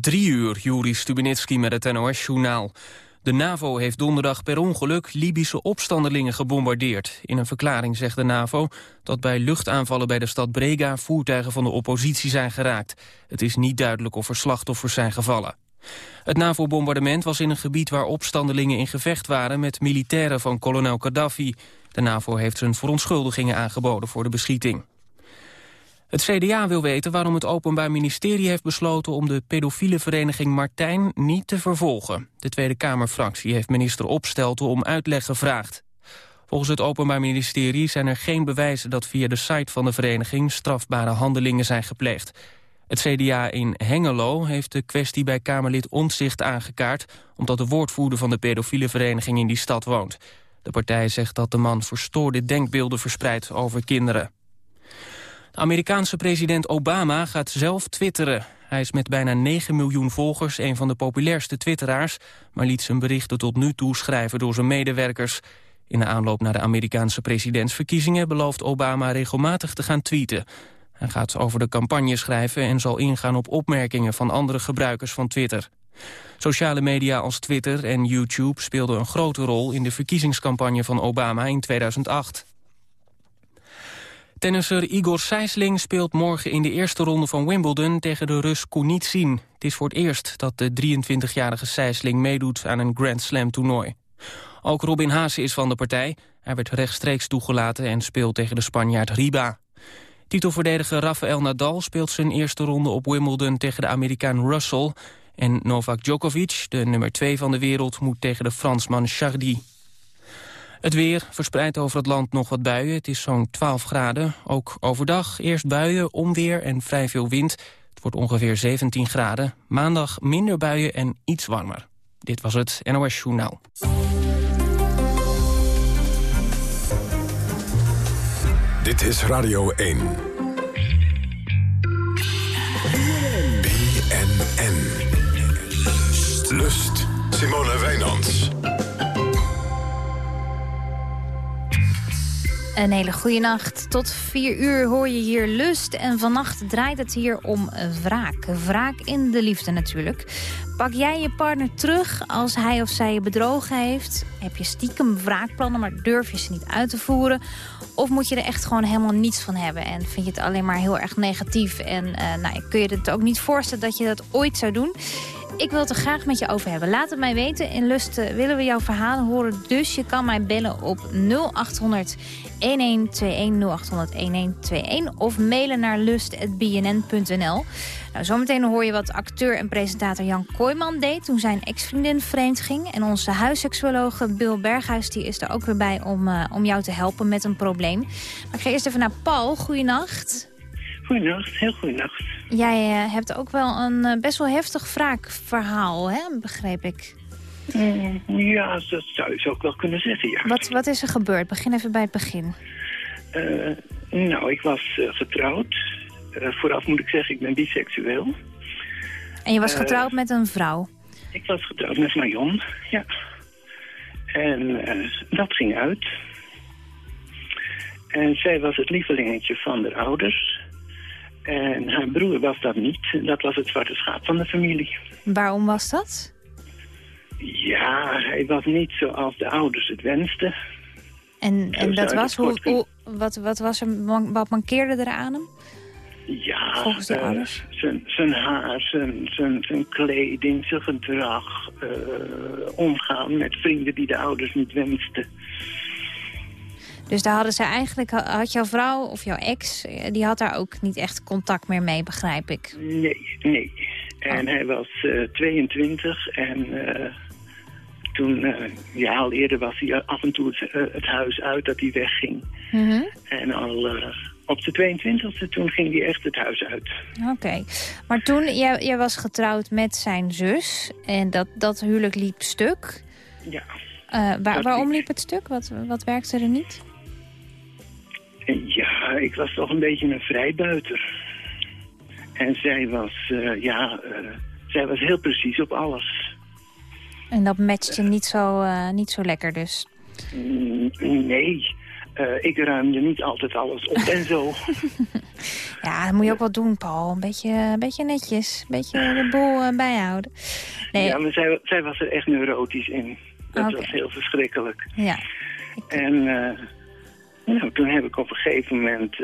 Drie uur, Juri Stubenitski met het NOS-journaal. De NAVO heeft donderdag per ongeluk Libische opstandelingen gebombardeerd. In een verklaring zegt de NAVO dat bij luchtaanvallen bij de stad Brega... voertuigen van de oppositie zijn geraakt. Het is niet duidelijk of er slachtoffers zijn gevallen. Het NAVO-bombardement was in een gebied waar opstandelingen in gevecht waren... met militairen van kolonel Gaddafi. De NAVO heeft zijn verontschuldigingen aangeboden voor de beschieting. Het CDA wil weten waarom het Openbaar Ministerie heeft besloten om de pedofiele vereniging Martijn niet te vervolgen. De Tweede Kamerfractie heeft minister Opstelten om uitleg gevraagd. Volgens het Openbaar Ministerie zijn er geen bewijzen dat via de site van de vereniging strafbare handelingen zijn gepleegd. Het CDA in Hengelo heeft de kwestie bij Kamerlid Omtzigt aangekaart... omdat de woordvoerder van de pedofiele vereniging in die stad woont. De partij zegt dat de man verstoorde denkbeelden verspreidt over kinderen. Amerikaanse president Obama gaat zelf twitteren. Hij is met bijna 9 miljoen volgers een van de populairste twitteraars... maar liet zijn berichten tot nu toe schrijven door zijn medewerkers. In de aanloop naar de Amerikaanse presidentsverkiezingen... belooft Obama regelmatig te gaan tweeten. Hij gaat over de campagne schrijven en zal ingaan op opmerkingen... van andere gebruikers van Twitter. Sociale media als Twitter en YouTube speelden een grote rol... in de verkiezingscampagne van Obama in 2008. Tennisser Igor Sijsling speelt morgen in de eerste ronde van Wimbledon tegen de Rus Kunitsin. Het is voor het eerst dat de 23-jarige Sijsling meedoet aan een Grand Slam toernooi. Ook Robin Haase is van de partij. Hij werd rechtstreeks toegelaten en speelt tegen de Spanjaard Riba. Titelverdediger Rafael Nadal speelt zijn eerste ronde op Wimbledon tegen de Amerikaan Russell. En Novak Djokovic, de nummer 2 van de wereld, moet tegen de Fransman Chardy. Het weer verspreidt over het land nog wat buien. Het is zo'n 12 graden. Ook overdag eerst buien, onweer en vrij veel wind. Het wordt ongeveer 17 graden. Maandag minder buien en iets warmer. Dit was het NOS Journaal. Dit is Radio 1. BNN. Lust. Simone Wijnands. Een hele goede nacht. Tot vier uur hoor je hier lust. En vannacht draait het hier om wraak. Wraak in de liefde natuurlijk. Pak jij je partner terug als hij of zij je bedrogen heeft? Heb je stiekem wraakplannen, maar durf je ze niet uit te voeren? Of moet je er echt gewoon helemaal niets van hebben? En vind je het alleen maar heel erg negatief? En uh, nou, kun je het ook niet voorstellen dat je dat ooit zou doen? Ik wil het er graag met je over hebben. Laat het mij weten. In Lust willen we jouw verhalen horen. Dus je kan mij bellen op 0800 1121 0800 1121 of mailen naar lust.bnn.nl. Nou, zometeen hoor je wat acteur en presentator Jan Kooijman deed... toen zijn ex-vriendin vreemd ging. En onze huisseksuoloog Bill Berghuis die is er ook weer bij om, uh, om jou te helpen met een probleem. Maar ik ga eerst even naar Paul. Goeienacht. Goeienacht, heel goeienacht. Jij uh, hebt ook wel een uh, best wel heftig wraakverhaal, hè? begreep ik. Mm, ja, dat zou je ook wel kunnen zeggen, ja. Wat, wat is er gebeurd? Begin even bij het begin. Uh, nou, ik was getrouwd. vooraf moet ik zeggen, ik ben biseksueel. En je was getrouwd met een vrouw? Ik was getrouwd met Marion, ja. En dat ging uit. En zij was het lievelingetje van de ouders. En haar broer was dat niet. Dat was het zwarte schaap van de familie. Waarom was dat? Ja, hij was niet zoals de ouders het wensten. En, en dat was, hoe, hoe, wat, wat, was er, wat mankeerde er aan hem? Ja, Volgens de uh, ouders? Zijn, zijn haar, zijn, kleding, zijn gedrag, uh, omgaan met vrienden die de ouders niet wensten. Dus daar hadden ze eigenlijk, had jouw vrouw of jouw ex, die had daar ook niet echt contact meer mee, begrijp ik? Nee, nee. En oh. hij was uh, 22 en uh, toen, uh, ja, al eerder was hij af en toe het, het huis uit dat hij wegging. Mm -hmm. En al op de 22e, toen ging hij echt het huis uit. Oké, okay. maar toen, jij, jij was getrouwd met zijn zus en dat, dat huwelijk liep stuk. Ja. waar, waarom liep het stuk? Wat, wat werkte er niet? Ja, ik was toch een beetje een vrijbuiter. En zij was, uh, ja, uh, zij was heel precies op alles. En dat matchte uh, niet, zo, niet zo lekker dus? Nee, eh, ik ruimde niet altijd alles op en zo. Ja, dat moet je ook wel doen, Paul. Een beetje, een beetje netjes. Een beetje de boel eh, bijhouden. Nee, Ja, maar zij, zij was er echt neurotisch in. Dat was heel verschrikkelijk. ja. En eh, nou, toen heb ik op een gegeven moment...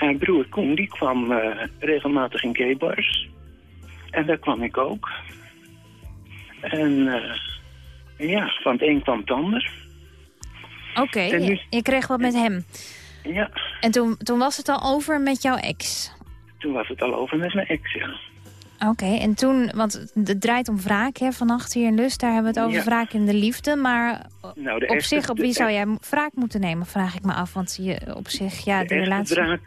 haar broer Koen, die kwam eh, regelmatig in gaybars. En daar kwam ik ook. En eh, ja, van het een kwam het ander. Oké, nu- je, je kreeg wat met hem. Ja, En toen, toen was het al over met jouw ex. toen was het al over met mijn ex, ja. Oké, en toen, want het draait om wraak hè, vannacht hier in Lust. Daar hebben we het over Ja. wraak in de liefde. Maar Nou, de op echte- zich, op wie zou jij wraak moeten nemen, vraag ik me af. Want je, op zich, ja, De relatie... wraak,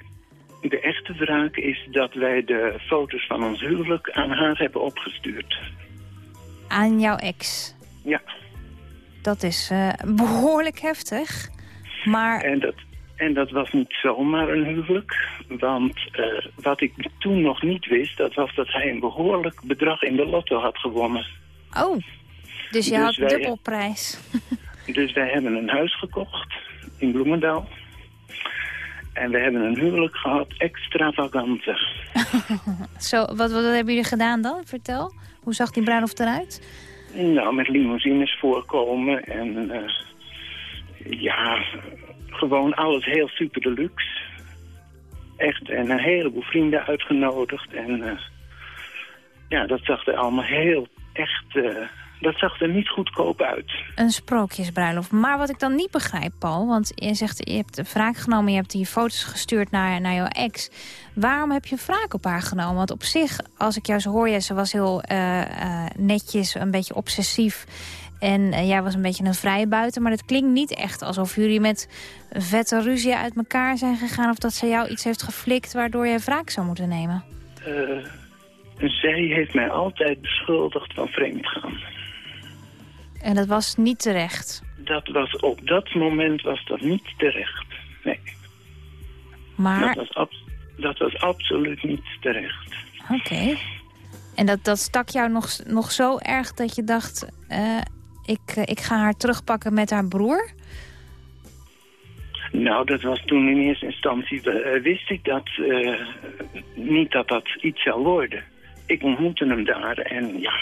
de echte wraak is dat wij de foto's van ons huwelijk aan haar hebben opgestuurd. Aan jouw ex. Ja, Dat is eh, behoorlijk heftig. Maar, en dat, en dat was niet zomaar een huwelijk. Want eh, wat ik toen nog niet wist, dat was dat hij een behoorlijk bedrag in de lotto had gewonnen. oh, dus je Dus had dubbelprijs. Dus wij hebben een huis gekocht in Bloemendaal. En we hebben een huwelijk gehad, extravagante. Zo, wat, wat hebben jullie gedaan dan? Vertel. Hoe zag die bruiloft eruit? Nou, met limousines voorkomen en eh, ja, gewoon alles heel super deluxe. Echt, en een heleboel vrienden uitgenodigd. En eh, ja, dat zag er allemaal heel echt, eh, dat zag er niet goedkoop uit. Een sprookjesbruiloft. Maar wat ik dan niet begrijp, Paul... want je zegt, je hebt wraak genomen... je hebt die foto's gestuurd naar, naar jouw ex. Waarom heb je wraak op haar genomen? Want op zich, als ik jou zo hoor... Ja, ze was heel eh, eh, netjes, een beetje obsessief... En eh, jij was een beetje een vrijbuiter. Maar het klinkt niet echt alsof jullie met vette ruzie uit elkaar zijn gegaan... of dat ze jou iets heeft geflikt waardoor je wraak zou moeten nemen. Zij heeft mij altijd beschuldigd van vreemdgaan. En dat was niet terecht. Dat was op dat moment was dat niet terecht. Nee, Maar, dat, was ab- dat was absoluut niet terecht. oké. En dat, dat stak jou nog, nog zo erg dat je dacht... eh, ik, eh, ik ga haar terugpakken met haar broer? Nou, dat was toen in eerste instantie, eh, wist ik dat niet dat dat iets zou worden. Ik ontmoette hem daar en ja,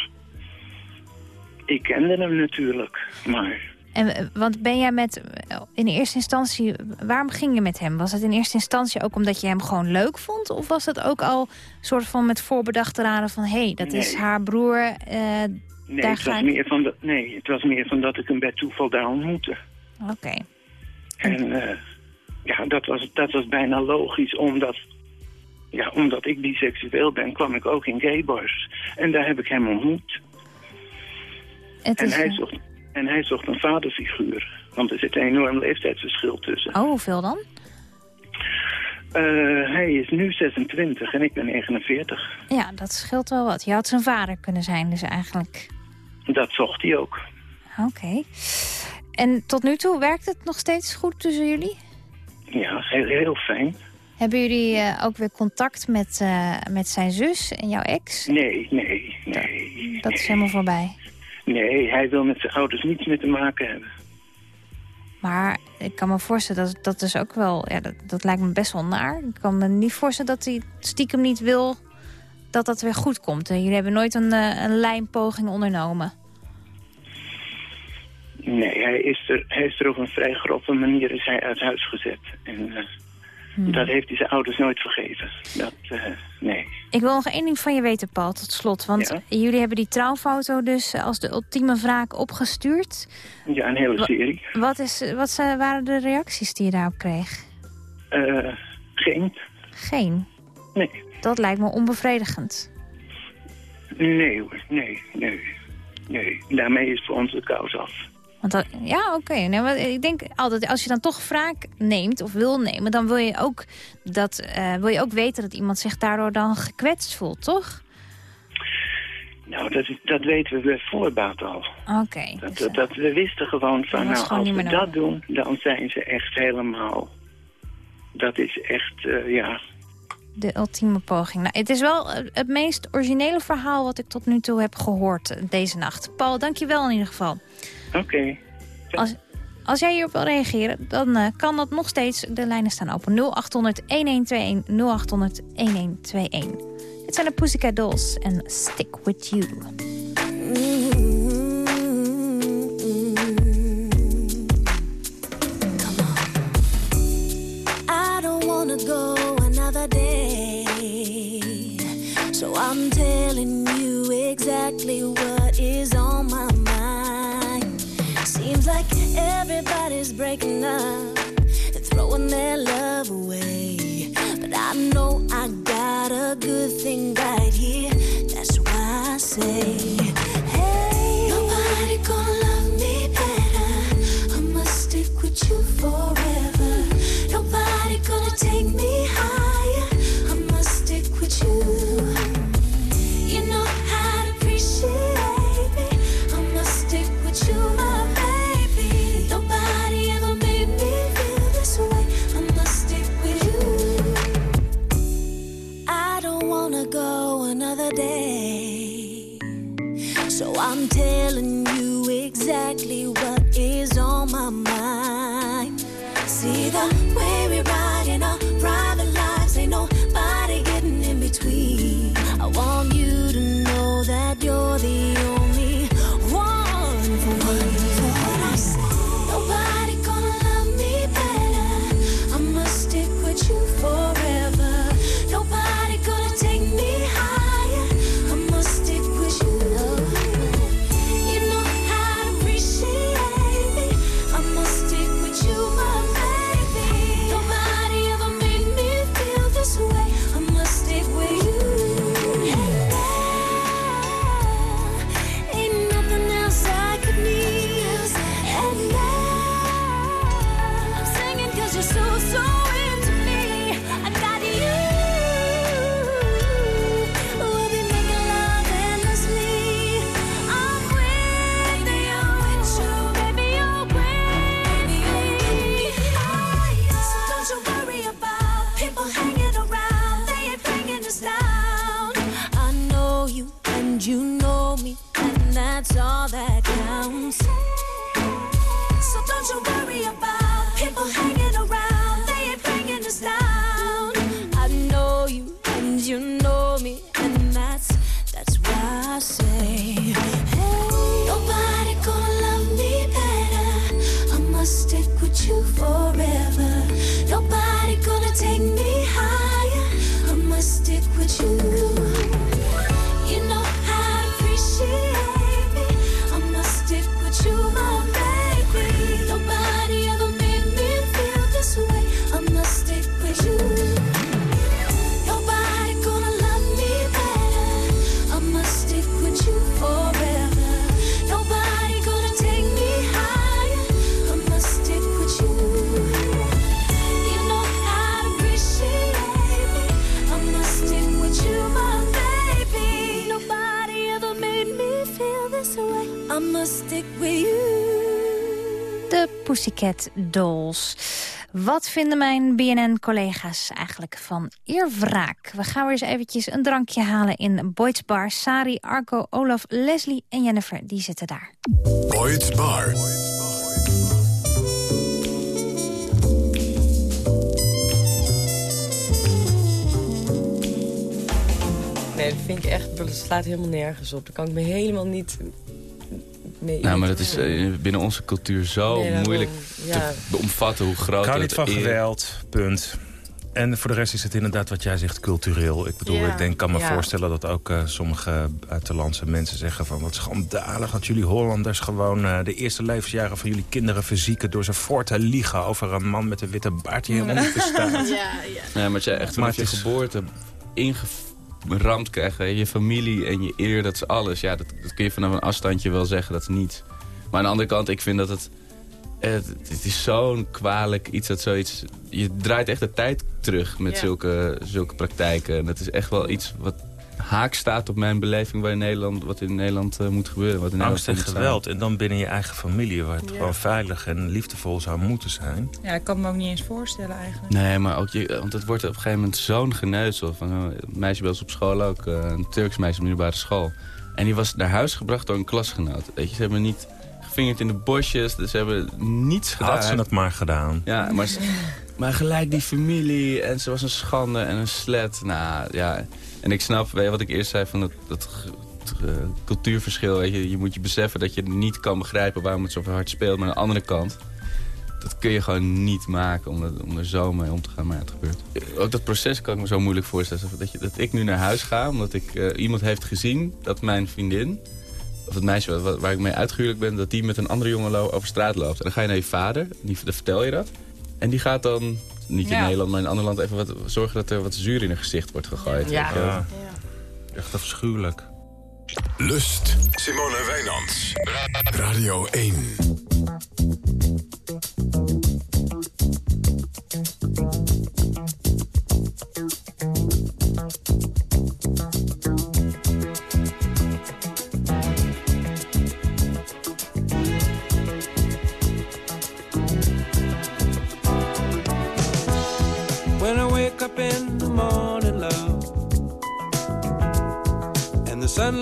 ik kende hem natuurlijk, maar En, eh, want ben jij met... eh, In eerste instantie, waarom ging je met hem? Was het in eerste instantie ook omdat je hem gewoon leuk vond? Of was het ook al soort van met voorbedachte raden van... hé, hey, dat is haar broer, eh, nee, Daar het ga was ik- meer van dat, nee, het was meer van dat ik hem bij toeval daar ontmoette. oké. En ja, dat was, dat was bijna logisch, omdat, ja, omdat ik biseksueel ben, kwam ik ook in gaybars. En daar heb ik hem ontmoet. Het En hij, zocht, en hij zocht een vaderfiguur. Want er zit een enorm leeftijdsverschil tussen. Oh, hoeveel dan? Eh, hij is nu 26 en ik ben 49. Ja, dat scheelt wel wat. Je had zijn vader kunnen zijn dus eigenlijk. Dat zocht hij ook. Oké. En tot nu toe werkt het nog steeds goed tussen jullie? Ja, heel, heel fijn. Hebben jullie eh, ook weer contact met, eh, met zijn zus en jouw ex? Nee, nee, nee. Dat is helemaal voorbij. Nee, hij wil met zijn ouders niets meer te maken hebben. Maar ik kan me voorstellen, dat, dat is ook wel... Ja, dat, dat lijkt me best wel naar. Ik kan me niet voorstellen dat hij stiekem niet wil dat dat weer goed komt. Jullie hebben nooit een, eh, een lijnpoging ondernomen. Nee, hij is, er, hij is er op een vrij grove manier is hij uit huis gezet. En eh, Hmm. dat heeft hij zijn ouders nooit vergeven. Dat, eh, nee. Ik wil nog één ding van je weten, Paul, tot slot. Want Ja. jullie hebben die trouwfoto dus als de ultieme wraak opgestuurd. Ja, een hele serie. Wat, is, wat zijn- waren de reacties die je daarop kreeg? Eh, geen? Geen. Nee. Dat lijkt me onbevredigend. Nee hoor, nee, nee. Nee, daarmee is voor ons de kous af. Want dat, ja, oké. Nee, maar ik denk altijd, als je dan toch wraak neemt of wil nemen... dan wil je ook, dat, eh, wil je ook weten dat iemand zich daardoor dan gekwetst voelt, toch? Nou, dat, dat weten we bij voorbaat al. Oké. Dat, dus, dat, eh, dat we wisten gewoon van, nou, gewoon als we dat doen, dan zijn ze echt helemaal... Dat is echt, eh, ja... de ultieme poging. Nou, het is wel het meest originele verhaal wat ik tot nu toe heb gehoord eh, deze nacht. Paul, dank je wel in ieder geval. Oké. Als, Als jij hierop wil reageren, dan uh, kan dat nog steeds. De lijnen staan open 0800 1121 0800 1121. Dit zijn de Pussycat Dolls en Stick With You. go another day. So I'm telling you exactly what is on my mind. Seems like everybody's breaking up, and throwing their love away. But I know I got a good thing right here, that's why I say, Hey, nobody gonna love me better. I must stick with you forever. Nobody gonna take me high. exactly Pussycat Dolls. Wat vinden mijn BNN-collega's eigenlijk van eerwraak? We gaan weer eens eventjes een drankje halen in Boyd's Bar. Sari, Arco, Olaf, Leslie en Jennifer, die zitten daar. Boyd's Bar. Nee, dat vind ik echt, dat slaat helemaal nergens op. Dan kan ik me helemaal niet nou, maar dat is eh, binnen onze cultuur zo moeilijk te omvatten hoe groot het is. niet van geweld, punt. En voor de rest is het inderdaad wat jij zegt cultureel. Ik bedoel, ik denk, kan me voorstellen dat ook uh, sommige buitenlandse mensen zeggen van... wat schandalig dat jullie Hollanders gewoon uh, de eerste levensjaren van jullie kinderen verzieken... door ze voor te liegen over een man met een witte baard die helemaal niet bestaat. Ja, ja. maar je echt vanaf je geboorte ingevoerd ramd krijgen. Je familie en je eer, dat is alles. Ja, dat, dat, kun je vanaf een afstandje wel zeggen, dat is niet. Maar aan de andere kant, ik vind dat het... Het, het is zo'n kwalijk iets dat zoiets... Je draait echt de tijd terug met zulke, zulke praktijken. En dat is echt wel iets wat haak staat op mijn beleving waar in Nederland, wat in Nederland uh, moet gebeuren. Wat in Angst en geweld. En dan binnen je eigen familie, waar het gewoon veilig en liefdevol zou moeten zijn. Ja, ik kan me ook niet eens voorstellen eigenlijk. Nee, maar ook je, want het wordt op een gegeven moment zo'n geneuzel. Van, een meisje bij ons op school ook, uh, een Turks meisje op middelbare school. En die was naar huis gebracht door een klasgenoot. Weet je, ze hebben niet ingevingerd in de bosjes. Dus ze hebben niets gedaan. Had ze het maar gedaan. Ja, maar, maar gelijk die familie. En ze was een schande en een slet. Nou, ja. En ik snap, weet je wat ik eerst zei van dat, dat uh, cultuurverschil. Weet je, je moet je beseffen dat je niet kan begrijpen waarom het zo hard speelt. Maar aan de andere kant, dat kun je gewoon niet maken om, om er zo mee om te gaan. Maar het gebeurt. Ook dat proces kan ik me zo moeilijk voorstellen. Dat, dat ik nu naar huis ga, omdat ik, uh, iemand heeft gezien dat mijn vriendin... of het meisje waar, waar ik mee uitgehuwelijk ben... dat die met een andere jongen over straat loopt. En dan ga je naar je vader, die, dan vertel je dat. En die gaat dan, niet in Nederland, maar in een ander land... even wat, zorgen dat er wat zuur in een gezicht wordt gegooid. Ja. ja. Echt afschuwelijk. Lust. Simone Wijnands. Radio 1.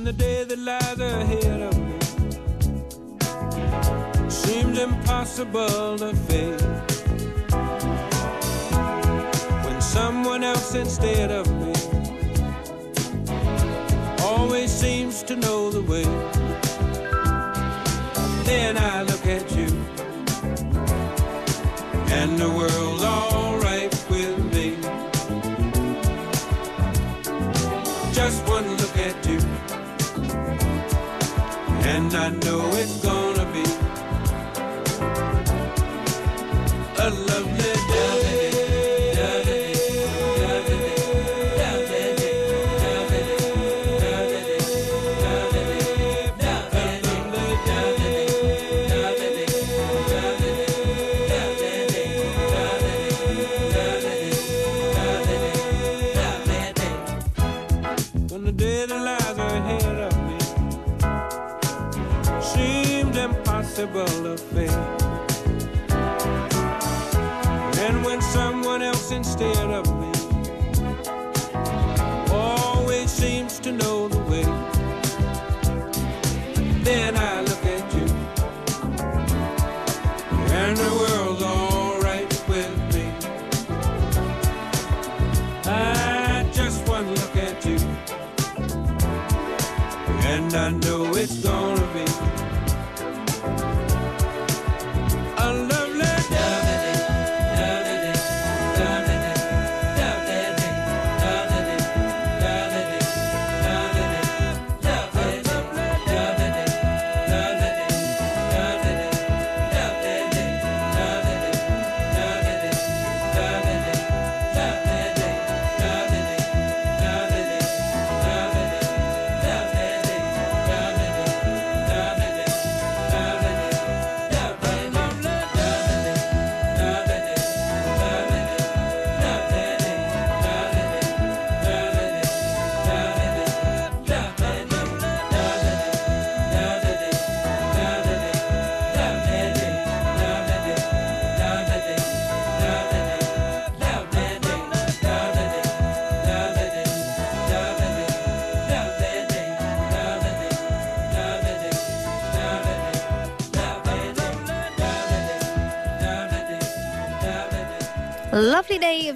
When the day that lies ahead of me seems impossible to face. When someone else instead of me always seems to know the way. Then I look at you, and the world's alright and I know it's gonna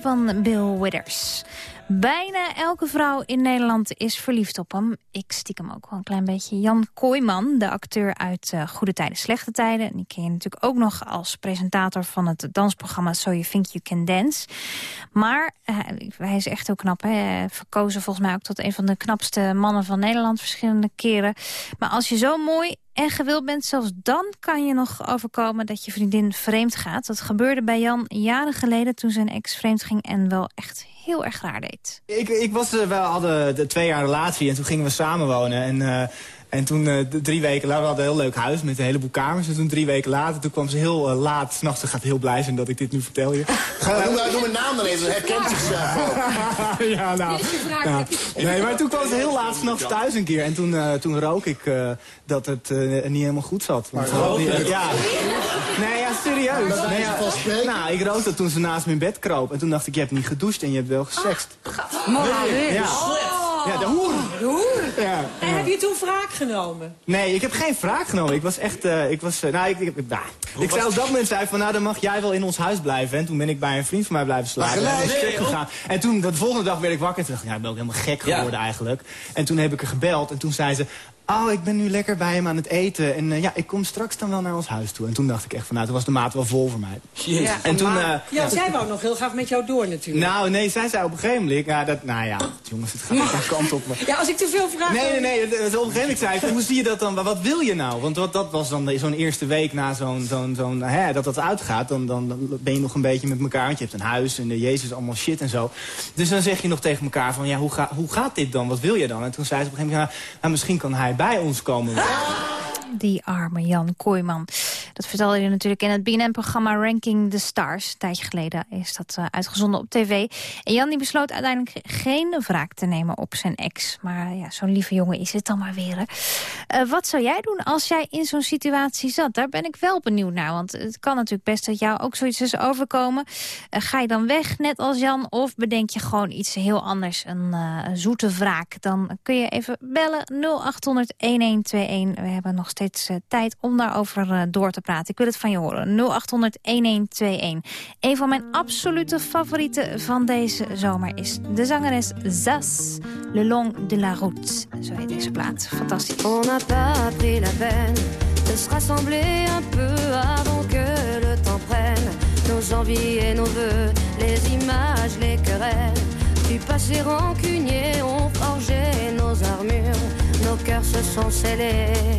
Van Bill Withers. Bijna elke vrouw in Nederland is verliefd op hem. Ik stiekem ook wel een klein beetje. Jan Kooijman, de acteur uit uh, Goede Tijden, Slechte Tijden. Die ken je natuurlijk ook nog als presentator van het dansprogramma So You Think You Can Dance. Maar uh, hij is echt heel knap. Hè? Verkozen volgens mij ook tot een van de knapste mannen van Nederland verschillende keren. Maar als je zo mooi en gewild bent, zelfs dan kan je nog overkomen dat je vriendin vreemd gaat. Dat gebeurde bij Jan jaren geleden toen zijn ex vreemd ging en wel echt heel erg raar deed. Ik, ik was, uh, we hadden de twee jaar relatie en toen gingen we samenwonen. En, uh, en toen uh, drie weken later, we hadden een heel leuk huis met een heleboel kamers. En toen drie weken later, toen kwam ze heel uh, laat. S'nachts, ze gaat heel blij zijn dat ik dit nu vertel je. Ga, noem, noem een naam dan even, herkent zichzelf ook. ja, nou. Nee, maar toen kwam ze heel laat s'nachts thuis een keer. En toen, uh, toen rook ik uh, dat het uh, niet helemaal goed zat. Want, uh, ja. Nee, ja, serieus. Nee, ja. Nou, ik rookte toen ze naast me in bed kroop. En toen dacht ik, je hebt niet gedoucht en je hebt wel gesext. Ja. Ja, de hoer. De hoer? Ja. En heb je toen wraak genomen? Nee, ik heb geen wraak genomen. Ik was echt, uh, ik was, uh, nou, ik, ik, nou, ik zei op dat moment zei van, nou, dan mag jij wel in ons huis blijven. En toen ben ik bij een vriend van mij blijven slapen. En, nee, gegaan. en toen, de volgende dag werd ik wakker en toen dacht ik, ja, ik ben ook helemaal gek geworden ja. eigenlijk. En toen heb ik er gebeld en toen zei ze, Oh, ik ben nu lekker bij hem aan het eten. En uh, ja, ik kom straks dan wel naar ons huis toe. En toen dacht ik echt van, nou, toen was de maat wel vol voor mij. Ja, en toen, uh, ja, zij wou nog heel graag met jou door natuurlijk. Nou, nee, zij zei op een gegeven moment... Ja, dat, nou ja, jongens, het gaat de kant op. Maar... Ja, als ik te veel vraag... Nee, nee, nee. op een gegeven moment zei ik, hoe zie je dat dan? Wat wil je nou? Want wat, dat was dan zo'n eerste week na zo'n, zo'n, zo'n, hè, dat dat uitgaat. Dan, dan, dan ben je nog een beetje met elkaar. Want je hebt een huis en de Jezus allemaal shit en zo. Dus dan zeg je nog tegen elkaar van, ja, hoe, ga, hoe gaat dit dan? Wat wil je dan? En toen zei ze op een gegeven moment, ja, nou, misschien kan hij bij ons komen die arme Jan Kooijman. Dat vertelde je natuurlijk in het BNN-programma Ranking the Stars. Een tijdje geleden is dat uh, uitgezonden op tv. En Jan die besloot uiteindelijk geen wraak te nemen op zijn ex. Maar ja, zo'n lieve jongen is het dan maar weer. Uh, wat zou jij doen als jij in zo'n situatie zat? Daar ben ik wel benieuwd naar. Want het kan natuurlijk best dat jou ook zoiets is overkomen. Uh, ga je dan weg, net als Jan? Of bedenk je gewoon iets heel anders? Een, zoete wraak? Dan kun je even bellen 0800-1121. We hebben nog steeds tijd om daarover door te praten. Ik wil het van je horen. 0800-1121. Een van mijn absolute favorieten van deze zomer is de zangeres Zas. Le long de la route. Zo heet deze plaat. Fantastisch. On n'a pas pris la peine de se rassembler un peu avant que le temps prenne. Nos envies et nos voeux, les images, les querelles. Du passé rancunier ont forgé nos armures. Nos cœurs se sont scellés.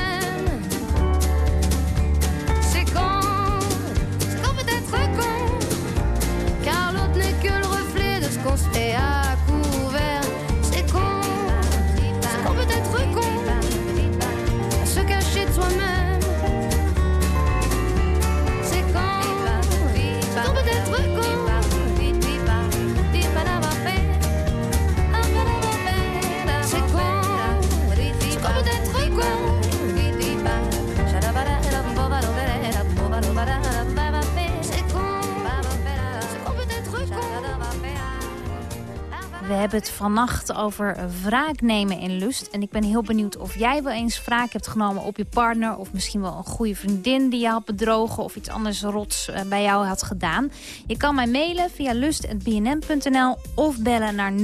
We hebben het vannacht over wraak nemen in lust. En ik ben heel benieuwd of jij wel eens wraak hebt genomen op je partner... of misschien wel een goede vriendin die je had bedrogen... of iets anders rots eh, bij jou had gedaan. Je kan mij mailen via lust.bnm.nl of bellen naar 0800-1121.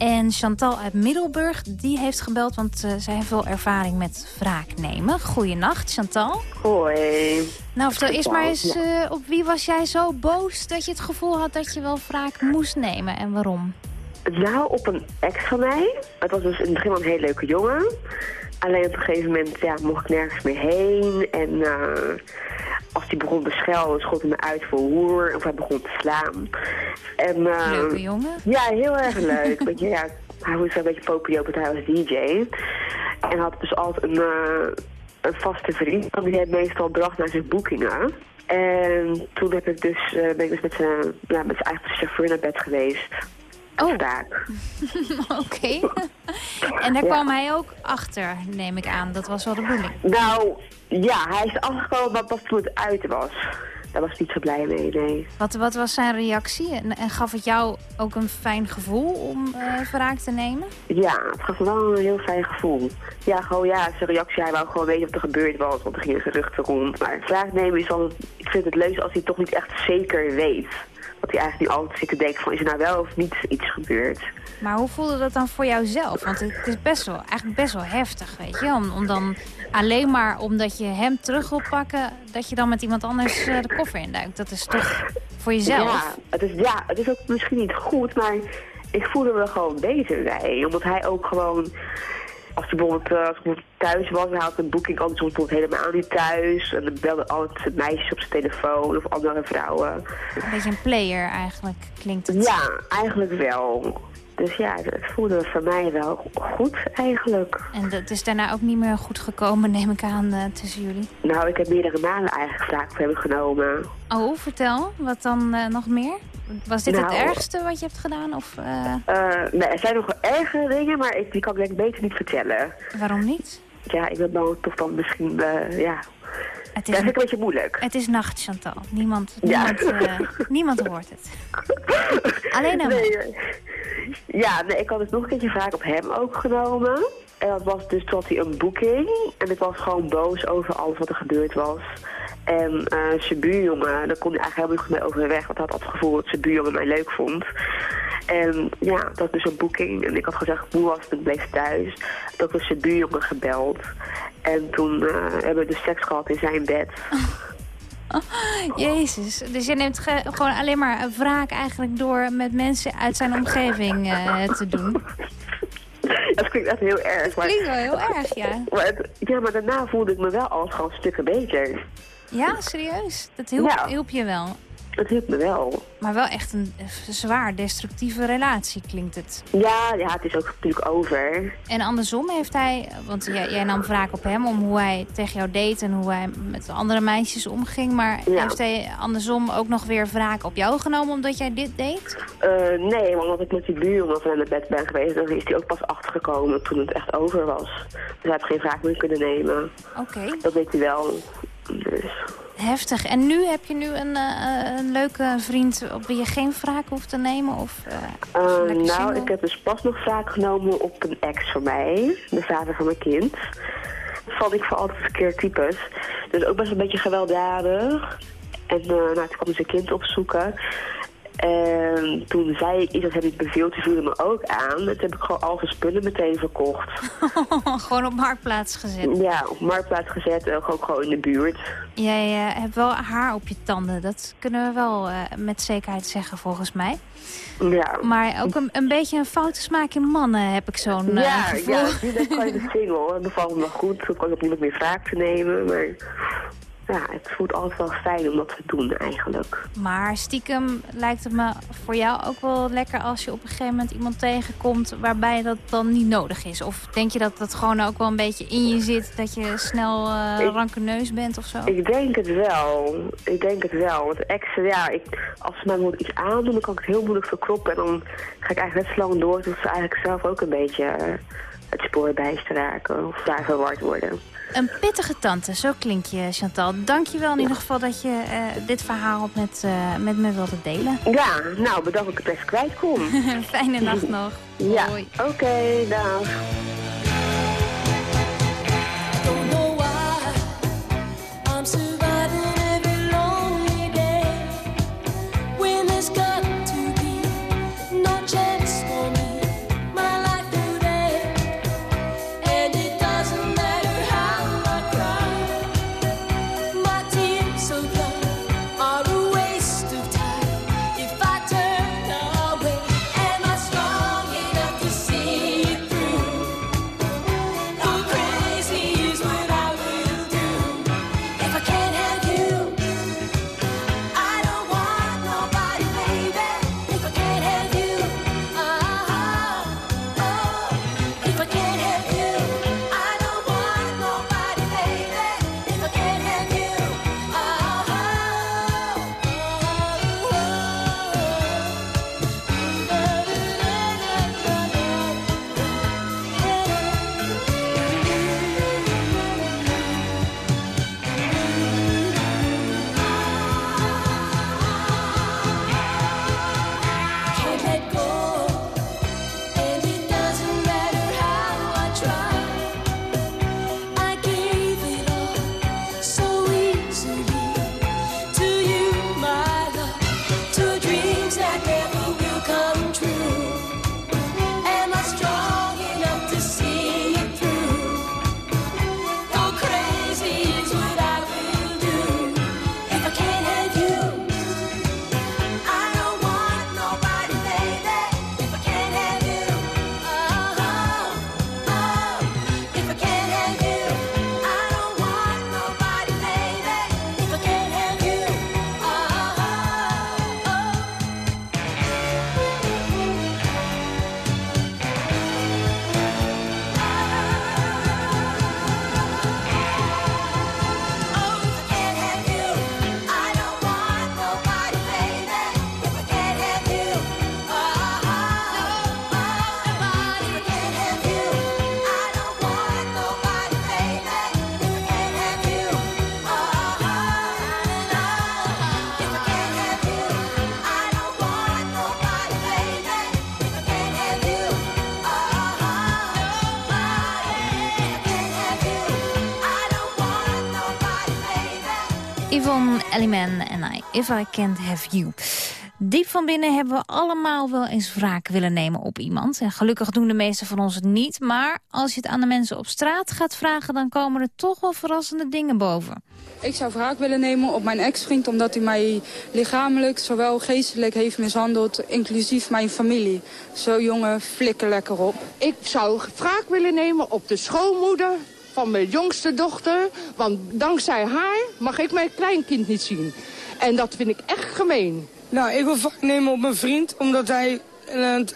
En Chantal uit Middelburg, die heeft gebeld... want eh, zij heeft veel ervaring met wraak nemen. Goeienacht, Chantal. Hoi. Nou, vertel eerst maar eens, eh, op wie was jij zo boos dat je het gevoel had dat je wel wraak moest nemen en waarom? Nou, op een ex van mij. Het was dus in het begin wel een hele leuke jongen. Alleen op een gegeven moment ja, mocht ik nergens meer heen. En eh, als hij begon te schelden, schot hij me uit voor hoer. Of hij begon te slaan. En, eh, Leuke jongen. Ja, heel erg leuk. Weet je, ja, hij was een beetje populair, want hij was DJ. En had dus altijd een, eh, een vaste vriend. want Die hij meestal bracht naar zijn boekingen. En toen heb ik dus, ben ik dus met zijn, ja, met zijn eigen chauffeur naar bed geweest. Oh. Oké. en daar Ja. kwam hij ook achter, neem ik aan. Dat was wel de bedoeling. Nou, ja, hij is afgekomen maar pas toen het uit was. Daar was hij niet zo blij mee, nee. Wat, wat was zijn reactie? En, en gaf het jou ook een fijn gevoel om eh wraak te nemen? Ja, het gaf me wel een heel fijn gevoel. Ja, gewoon ja, zijn reactie, hij wou gewoon weten wat er gebeurd was, want er gingen geruchten rond. Maar vraag nemen is wel, ik vind het leuk als hij toch niet echt zeker weet. Dat hij eigenlijk nu altijd zit te denken van, is er nou wel of niet iets gebeurd? Maar hoe voelde dat dan voor jouzelf? Want het is best wel, eigenlijk best wel heftig, weet je. Om, om dan alleen maar omdat je hem terug wil pakken... dat je dan met iemand anders eh, de koffer induikt. Dat is toch voor jezelf? Ja het, is, ja, het is ook misschien niet goed, maar ik voelde me gewoon beter bij. Omdat hij ook gewoon, als hij bijvoorbeeld, eh, als ik bijvoorbeeld thuis was, hij had een boeking ook soms bijvoorbeeld helemaal niet thuis. En dan belde altijd meisjes op zijn telefoon of andere vrouwen. Een beetje een player eigenlijk, klinkt het. Ja, eigenlijk wel. Dus ja, het voelde voor mij wel goed eigenlijk. En dat is daarna ook niet meer goed gekomen, neem ik aan, eh, tussen jullie. Nou, ik heb meerdere maanden eigenlijk wraak voor hem genomen. Oh, vertel. Wat dan eh, nog meer? Was dit het Nou. ergste wat je hebt gedaan? Of eh, nee, er zijn nog ergere dingen, maar ik, die kan ik beter niet vertellen. waarom niet? Ja, ik ben bang toch dan misschien, ja... Het Dat vind ik een beetje moeilijk. Het is nacht, Chantal. Niemand, Ja. niemand, eh, niemand hoort het. Alleen aan mij. Nee, eh, ja, nee, ik had dus nog een keertje wraak op hem ook genomen. En dat was dus tot hij een boeking. En ik was gewoon boos over alles wat er gebeurd was. En eh zijn buurjongen, daar kon hij eigenlijk helemaal niet goed mee overweg. Want hij had het gevoel dat zijn buurjongen mij leuk vond. En ja, dat was dus een boeking. En ik had gezegd, moe was het, ik bleef thuis. Toen was zijn buurjongen gebeld. En toen eh, hebben we dus seks gehad in zijn bed. Jezus. Dus je neemt ge- gewoon alleen maar wraak eigenlijk door met mensen uit zijn omgeving eh, te doen. Dat klinkt echt heel erg. Maar, Klinkt wel heel erg, ja. maar het- ja, maar daarna voelde ik me wel alles gewoon stukken beter. Ja, serieus? Dat hielp, Ja. hielp je wel. Dat hielp me wel. Maar wel echt een zwaar destructieve relatie klinkt het. Ja, ja, het is ook natuurlijk over. En andersom heeft hij, want jij, jij nam wraak op hem om hoe hij tegen jou deed en hoe hij met andere meisjes omging. Maar Ja. heeft hij andersom ook nog weer wraak op jou genomen omdat jij dit deed? Eh, nee, want omdat ik met die buurjongen van hem naar bed ben geweest, dan is hij ook pas achtergekomen toen het echt over was. Dus hij heeft geen wraak meer kunnen nemen. Oké. Dat weet hij wel. Dus. Heftig. En nu heb je nu een, eh, een leuke vriend op wie je geen wraak hoeft te nemen? Of, lekker nou, single? ik heb dus pas nog wraak genomen op een ex van mij, de vader van mijn kind. Vond ik voor altijd verkeerd types. Dus ook best een beetje gewelddadig. En nou, toen kwam zijn kind opzoeken. En toen zei ik iets, dat heb ik beveel, toen viel me ook aan. Toen heb ik gewoon al zijn spullen meteen verkocht. gewoon op Marktplaats gezet? Ja, op Marktplaats gezet, en ook gewoon in de buurt. Jij uh, hebt wel haar op je tanden, dat kunnen we wel uh, met zekerheid zeggen volgens mij. Ja. Maar ook een, een beetje een foute smaak in mannen heb ik zo'n uh, ja, gevoel. Ja, nu ben ik gewoon single. Dat bevalt me wel goed. Ik ook op niemand meer wraak te nemen, maar ja, het voelt altijd wel fijn om dat te doen eigenlijk. Maar stiekem lijkt het me voor jou ook wel lekker als je op een gegeven moment iemand tegenkomt waarbij dat dan niet nodig is. Of denk je dat dat gewoon ook wel een beetje in je zit, dat je snel uh, ik, rankeneus bent of zo? Ik denk het wel. Ik denk het wel. Want exen, ja, ik, als ze mij moet iets aandoen, dan kan ik het heel moeilijk verkroppen. En dan ga ik eigenlijk net zo lang door tot ze eigenlijk zelf ook een beetje uh, het spoor bijst raken. Of daar verward worden. Een pittige tante, zo klink je Chantal. Dank je wel in ieder geval dat je uh, dit verhaal met, uh, met me wilde delen. Ja, nou bedankt dat ik het best kwijt kon. Fijne nacht nog. Ja, oké, okay, dag. Yvonne Elliman en I, If I Can't Have You. Diep van binnen hebben we allemaal wel eens wraak willen nemen op iemand. En gelukkig doen de meesten van ons het niet. Maar als je het aan de mensen op straat gaat vragen... dan komen er toch wel verrassende dingen boven. Ik zou wraak willen nemen op mijn ex-vriend... omdat hij mij lichamelijk, zowel geestelijk heeft mishandeld... inclusief mijn familie. Zo jongen, flikker lekker op. Ik zou wraak willen nemen op de schoonmoeder van mijn jongste dochter. Want dankzij haar mag ik mijn kleinkind niet zien. En dat vind ik echt gemeen. Nou, ik wil wraak nemen op mijn vriend, omdat hij... Een,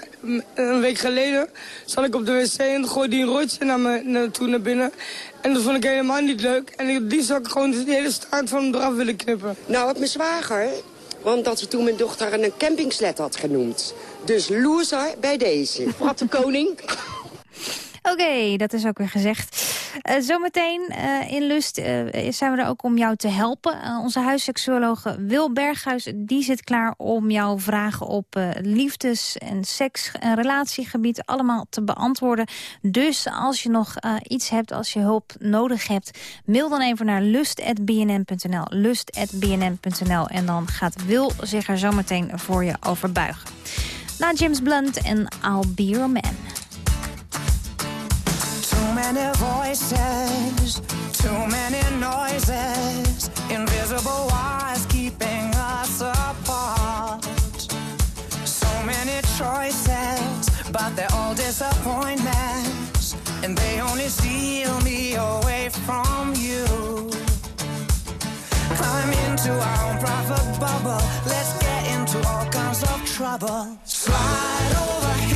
een week geleden zat ik op de wc en gooide hij een rotje naar me naartoe naar binnen. En dat vond ik helemaal niet leuk. En ik, die zou ik gewoon de hele staart van hem eraf willen knippen. Nou, op mijn zwager. Want dat ze toen mijn dochter een campingslet had genoemd. Dus loser bij deze. Wat een koning. Oké, okay, dat is ook weer gezegd. Uh, zometeen uh, in Lust uh, zijn we er ook om jou te helpen. onze huisseksuologe Wil Berghuis die zit klaar om jouw vragen op liefdes- en seks- en relatiegebied allemaal te beantwoorden. Dus als je nog iets hebt, als je hulp nodig hebt, mail dan even naar lust.bnn.nl. Lust.bnn.nl en dan gaat Wil zich er zometeen voor je over buigen. Na James Blunt en I'll Be Your Man. Too many voices, too many noises, invisible wires keeping us apart. So many choices, but they're all disappointments, and they only steal me away from you. Climb into our own private bubble, let's get into all kinds of trouble. Slide over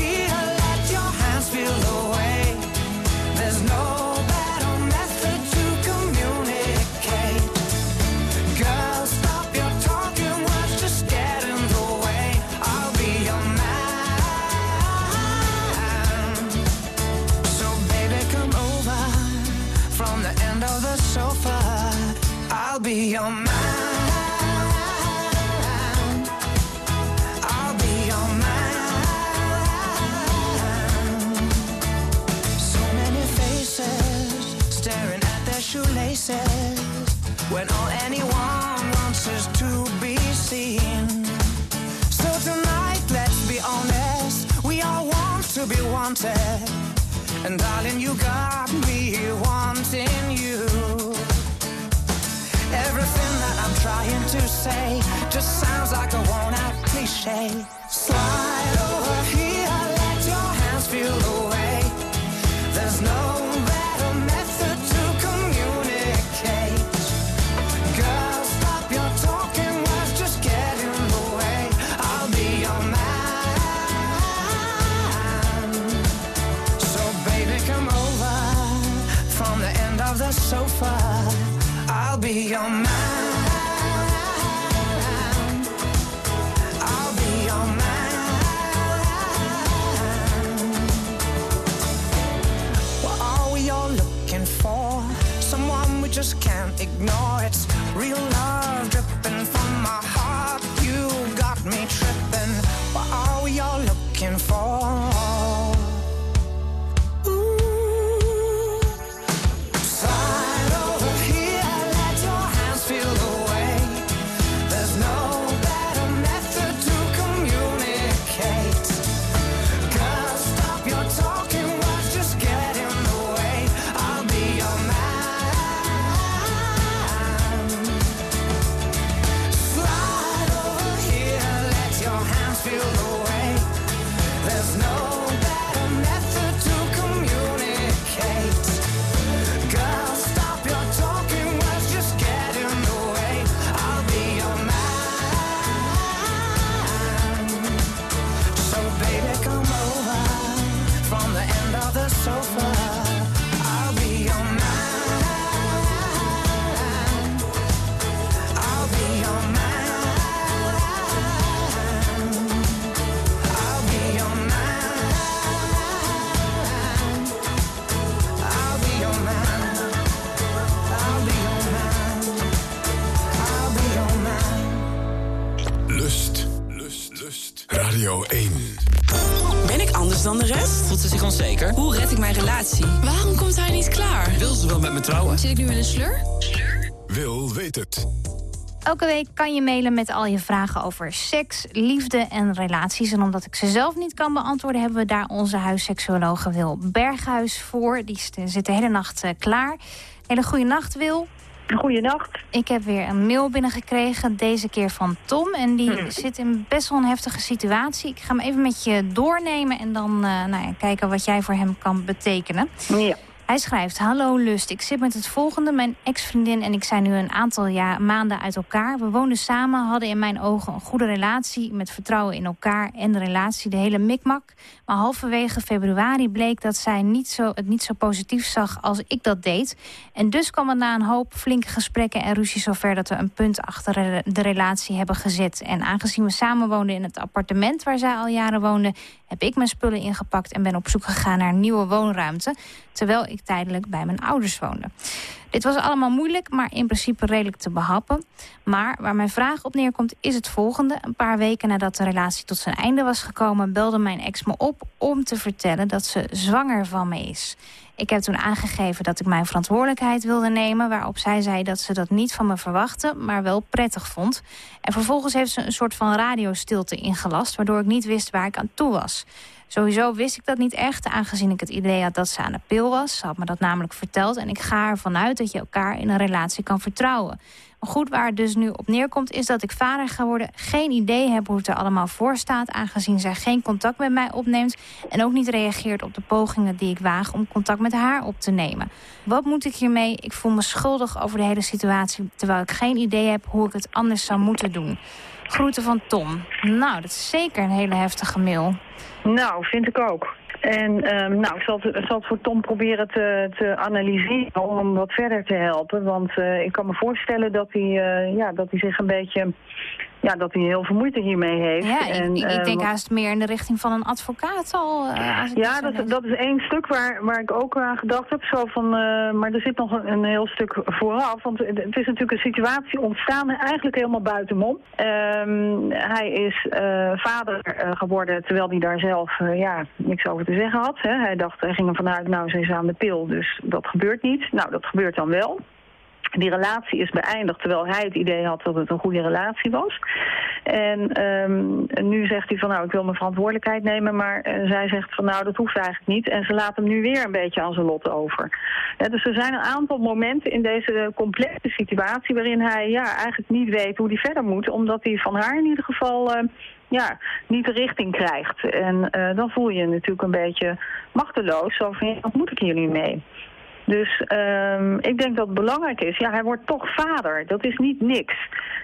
when all anyone wants is to be seen. So tonight, let's be honest, we all want to be wanted. And darling, you got me wanting you. Everything that I'm trying to say just sounds like a worn out cliche. Slide ignore. It's real love trouwen? Zit ik nu in een slur? Wil weet het. Elke week kan je mailen met al je vragen over seks, liefde en relaties. En omdat ik ze zelf niet kan beantwoorden... hebben we daar onze huisseksuologe Wil Berghuis voor. Die zit de hele nacht eh, klaar. Hele goede nacht, Wil. Goeienacht. Ik heb weer een mail binnengekregen, deze keer van Tom. En die Hmm. zit in best wel een heftige situatie. Ik ga hem even met je doornemen en dan eh, nou ja, kijken wat jij voor hem kan betekenen. Ja. Hij schrijft, hallo Lust, ik zit met het volgende. Mijn ex-vriendin en ik zijn nu een aantal jaar, maanden uit elkaar. We woonden samen, hadden in mijn ogen een goede relatie... met vertrouwen in elkaar en de relatie, de hele mikmak. Maar halverwege februari bleek dat zij niet zo, het niet zo positief zag als ik dat deed. En dus kwam het na een hoop flinke gesprekken en ruzie zover... dat we een punt achter de relatie hebben gezet. En aangezien we samen woonden in het appartement waar zij al jaren woonde... heb ik mijn spullen ingepakt en ben op zoek gegaan naar nieuwe woonruimte. Terwijl ik tijdelijk bij mijn ouders woonde. Dit was allemaal moeilijk, maar in principe redelijk te behappen. Maar waar mijn vraag op neerkomt is het volgende. Een paar weken nadat de relatie tot zijn einde was gekomen... belde mijn ex me op om te vertellen dat ze zwanger van me is. Ik heb toen aangegeven dat ik mijn verantwoordelijkheid wilde nemen... waarop zij zei dat ze dat niet van me verwachtte, maar wel prettig vond. En vervolgens heeft ze een soort van radiostilte ingelast... waardoor ik niet wist waar ik aan toe was. Sowieso wist ik dat niet echt, aangezien ik het idee had dat ze aan de pil was. Ze had me dat namelijk verteld en ik ga ervan uit dat je elkaar in een relatie kan vertrouwen. Maar goed, waar het dus nu op neerkomt is dat ik vader ga worden. Geen idee heb hoe het er allemaal voor staat... aangezien zij geen contact met mij opneemt... en ook niet reageert op de pogingen die ik waag om contact met haar op te nemen. Wat moet ik hiermee? Ik voel me schuldig over de hele situatie... terwijl ik geen idee heb hoe ik het anders zou moeten doen. Groeten van Tom. Nou, dat is zeker een hele heftige mail. Nou, vind ik ook. En um, nou, ik zal, het, zal voor Tom proberen te, te analyseren om hem wat verder te helpen. Want uh, ik kan me voorstellen dat hij, uh, ja, dat hij zich een beetje ja, dat hij heel veel moeite hiermee heeft. Ja, en, ik, ik denk uh, haast meer in de richting van een advocaat al. Uh, als ik ja, dat, dat is één stuk waar, waar ik ook aan gedacht heb. Zo van, uh, maar er zit nog een, een, heel stuk vooraf. Want het is natuurlijk een situatie ontstaan eigenlijk helemaal buitenom. Um, hij is vader geworden terwijl hij daar zelf ja, niks over te zeggen had. Hè. Hij dacht, hij ging ervan uit, nou, ze is aan de pil, dus dat gebeurt niet. Nou, dat gebeurt dan wel. Die relatie is beëindigd terwijl hij het idee had dat het een goede relatie was. En um, nu zegt hij van nou ik wil mijn verantwoordelijkheid nemen, maar uh, zij zegt van nou dat hoeft eigenlijk niet. En ze laat hem nu weer een beetje aan zijn lot over. Dus er zijn een aantal momenten in deze complexe situatie waarin hij ja, eigenlijk niet weet hoe hij verder moet. Omdat hij van haar in ieder geval... Uh, ja, niet de richting krijgt. En uh, dan voel je je natuurlijk een beetje machteloos. Zo van, wat moet ik hier nu mee? Dus um, ik denk dat het belangrijk is. Ja, hij wordt toch vader. Dat is niet niks.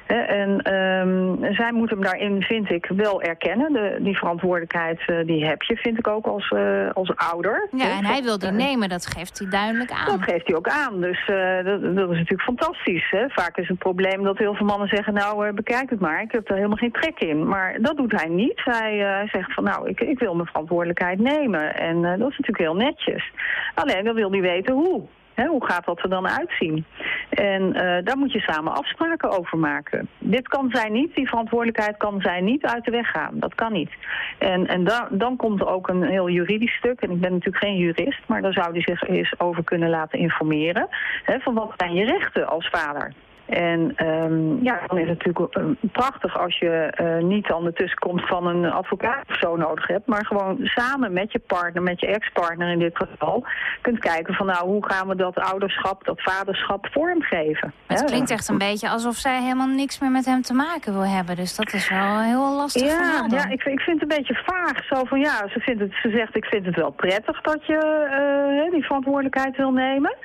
He, en um, zij moet hem daarin, vind ik, wel erkennen. De, die verantwoordelijkheid, uh, die heb je, vind ik ook als, uh, als ouder. Ja, en hij wil die nemen. Dat geeft hij duidelijk aan. Dat geeft hij ook aan. Dus dat, dat, is natuurlijk fantastisch. Hè? Vaak is het probleem dat heel veel mannen zeggen... nou, bekijk het maar, ik heb er helemaal geen trek in. Maar dat doet hij niet. Hij, hij zegt van, nou, ik, ik wil mijn verantwoordelijkheid nemen. En dat is natuurlijk heel netjes. Alleen, dan wil hij weten hoe. He, hoe gaat dat er dan uitzien? En uh, daar moet je samen afspraken over maken. Dit kan zij niet, die verantwoordelijkheid kan zij niet uit de weg gaan. Dat kan niet. En, en da dan komt er ook een heel juridisch stuk. En ik ben natuurlijk geen jurist, maar daar zou hij zich eens over kunnen laten informeren. Van wat zijn je rechten als vader? En um, ja, dan is het natuurlijk uh, prachtig als je uh, niet aan de tussenkomst van een advocaat of zo nodig hebt, maar gewoon samen met je partner, met je ex-partner in dit geval, kunt kijken van nou, hoe gaan we dat ouderschap, dat vaderschap vormgeven. Het ja. klinkt echt een beetje alsof zij helemaal niks meer met hem te maken wil hebben, dus dat is wel heel lastig Ja, ja ik, ik vind het een beetje vaag. Zo van ja, ze, vindt het, ze zegt ik vind het wel prettig dat je uh, die verantwoordelijkheid wil nemen.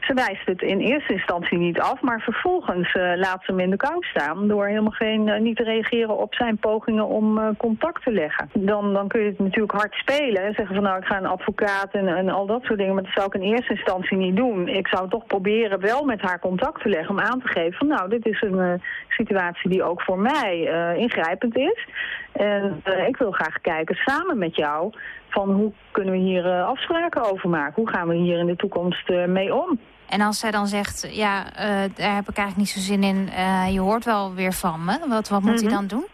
Ze wijst het in eerste instantie niet af, maar vervolgens uh, laat ze hem in de kou staan... door helemaal geen, uh, niet te reageren op zijn pogingen om uh, contact te leggen. Dan, dan kun je het natuurlijk hard spelen. en Zeggen van nou, ik ga een advocaat en, en al dat soort dingen. Maar dat zou ik in eerste instantie niet doen. Ik zou toch proberen wel met haar contact te leggen... om aan te geven van nou, dit is een situatie die ook voor mij ingrijpend is. En ik wil graag kijken samen met jou... van hoe kunnen we hier afspraken over maken? Hoe gaan we hier in de toekomst mee om? En als zij dan zegt, ja, uh, daar heb ik eigenlijk niet zo zin in, uh, je hoort wel weer van me. Wat, wat moet mm -hmm. hij dan doen?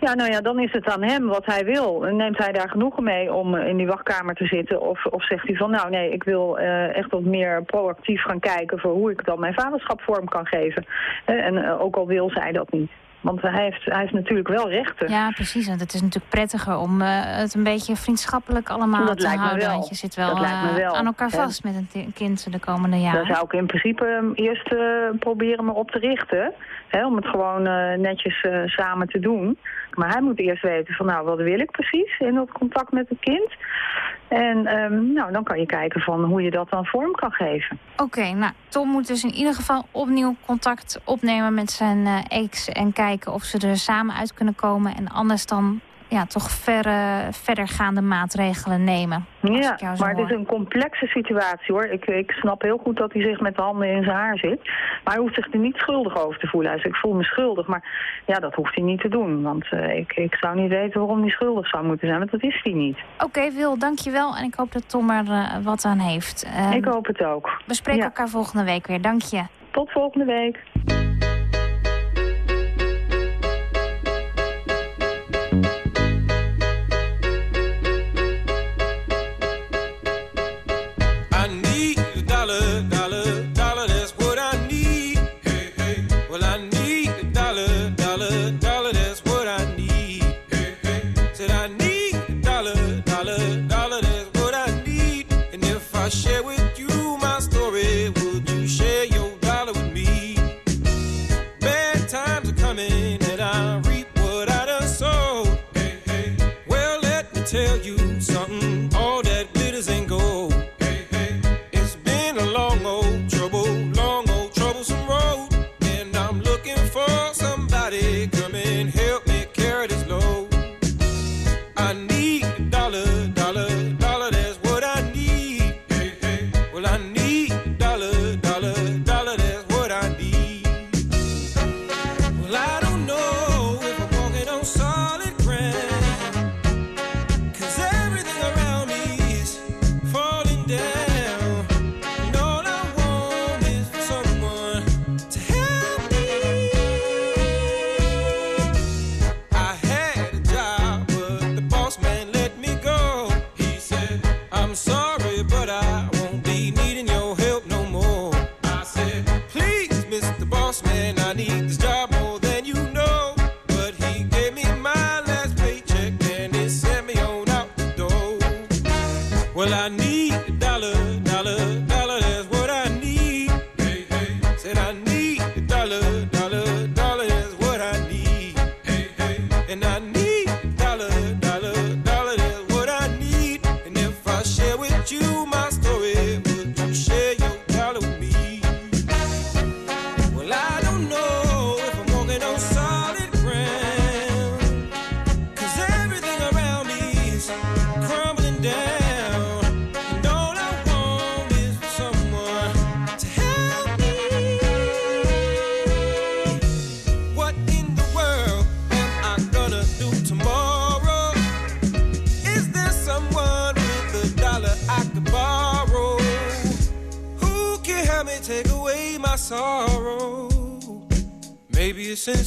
Ja, nou ja, dan is het aan hem wat hij wil. Neemt hij daar genoegen mee om in die wachtkamer te zitten? Of, of zegt hij van, nou nee, ik wil uh, echt wat meer proactief gaan kijken... voor hoe ik dan mijn vaderschap vorm kan geven. en ook al wil zij dat niet. Want hij heeft, hij heeft natuurlijk wel rechten. Ja, precies. Want het is natuurlijk prettiger om uh, het een beetje vriendschappelijk allemaal dat te lijkt houden. Me wel. Want je zit wel, me wel. Aan elkaar vast ja. met een kind de komende jaren. Dan zou ik in principe eerst uh, proberen me op te richten. Hè, om het gewoon netjes samen te doen. Maar hij moet eerst weten van nou, wat wil ik precies in dat contact met het kind. En um, nou, dan kan je kijken van hoe je dat dan vorm kan geven. Oké, nou, Tom moet dus in ieder geval opnieuw contact opnemen met zijn uh, ex... en kijken of ze er samen uit kunnen komen. En anders dan ja, toch verre, verdergaande maatregelen nemen. Ja, maar het is een complexe situatie hoor. Ik, ik snap heel goed dat hij zich met de handen in zijn haar zit. Maar hij hoeft zich er niet schuldig over te voelen. Hij zegt, ik voel me schuldig, maar ja, dat hoeft hij niet te doen. Want eh, ik, ik zou niet weten waarom hij schuldig zou moeten zijn, want dat is hij niet. Oké, Wil, dankjewel. En ik hoop dat Tom er eh, wat aan heeft. Ehm, ik hoop het ook. We spreken Ja. elkaar volgende week weer. Dank je. Tot volgende week.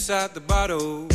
Inside the bottle.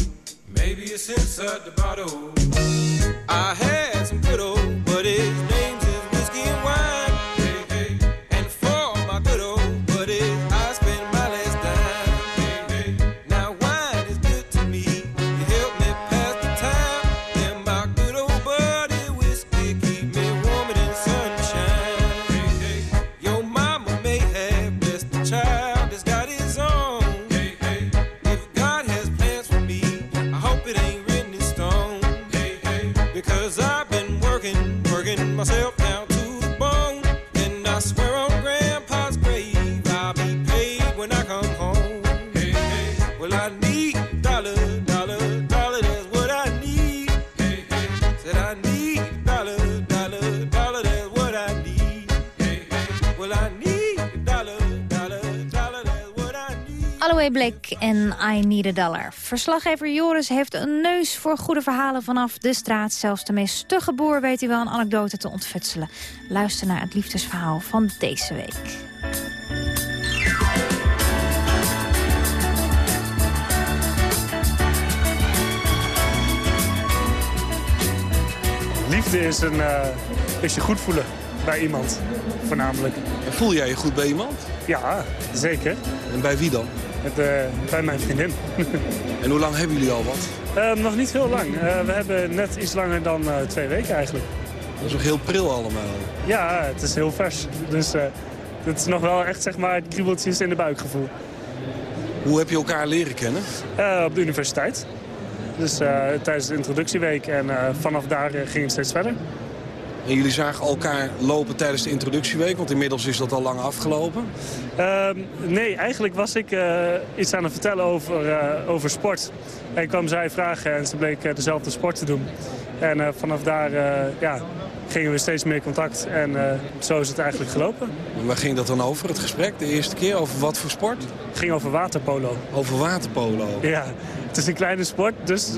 I Need a Dollar. Verslaggever Joris heeft een neus voor goede verhalen vanaf de straat. Zelfs de meest stugge boer weet hij wel een anekdote te ontfutselen. Luister naar het liefdesverhaal van deze week. Liefde is, een, eh, is je goed voelen bij iemand, voornamelijk. Voel jij je goed bij iemand? Ja, zeker. En bij wie dan? Met, eh, bij mijn vriendin. En hoe lang hebben jullie al wat? Eh, nog niet heel lang. Eh, we hebben net iets langer dan eh, twee weken eigenlijk. Dat is nog heel pril allemaal. Ja, het is heel vers. Dus het is nog wel echt zeg maar het kriebeltjes in de buikgevoel. Hoe heb je elkaar leren kennen? Op de universiteit. Dus tijdens de introducieweek en vanaf daar ging het steeds verder. En jullie zagen elkaar lopen tijdens de introductieweek, want inmiddels is dat al lang afgelopen. Ehm, nee, eigenlijk was ik eh, iets aan het vertellen over, eh, over sport. En kwam zij vragen en ze bleek eh, dezelfde sport te doen. En vanaf daar ja, gingen we steeds meer contact en zo is het eigenlijk gelopen. En waar ging dat dan over, het gesprek, de eerste keer? Over wat voor sport? Het ging over waterpolo. Over waterpolo? Ja, het is een kleine sport, dus